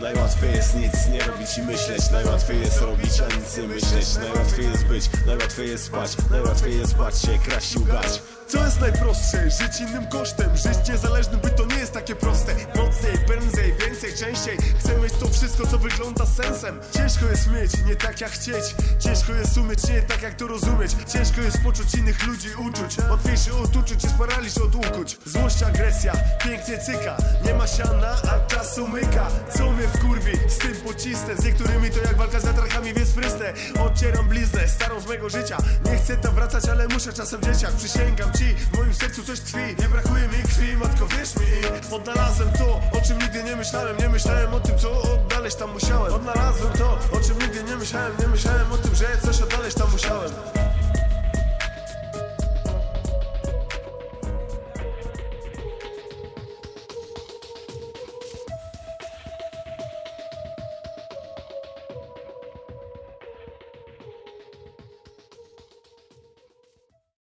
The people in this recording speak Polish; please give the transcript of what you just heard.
Najłatwiej jest nic nie robić i myśleć. Najłatwiej jest robić, a nic nie myśleć. Najłatwiej jest być, najłatwiej jest spać. Najłatwiej jest bać się, kraść i ugać. Co jest najprostsze? Żyć innym kosztem. Żyć niezależnym, by prędzej, więcej, częściej Chcę mieć to wszystko, co wygląda sensem. Ciężko jest mieć, nie tak jak chcieć. Ciężko jest umieć, nie tak jak to rozumieć. Ciężko jest poczuć innych ludzi uczuć. Łatwiejszy od uczuć jest paraliż od ukuć Złość, agresja, pięknie cyka. Nie ma siana, a czas umyka Co mnie wkurwi, z tym pocisnę. Z niektórymi to jak walka z wiatrachami, więc prysnę Odcieram bliznę, starą z mego życia. Nie chcę tam wracać, ale muszę czasem dzieciak Przysięgam ci, w moim sercu coś Odnalazłem to, o czym nigdy nie myślałem. Nie myślałem o tym, co odnaleźć tam musiałem. Odnalazłem to, o czym nigdy nie myślałem. Nie myślałem o tym, że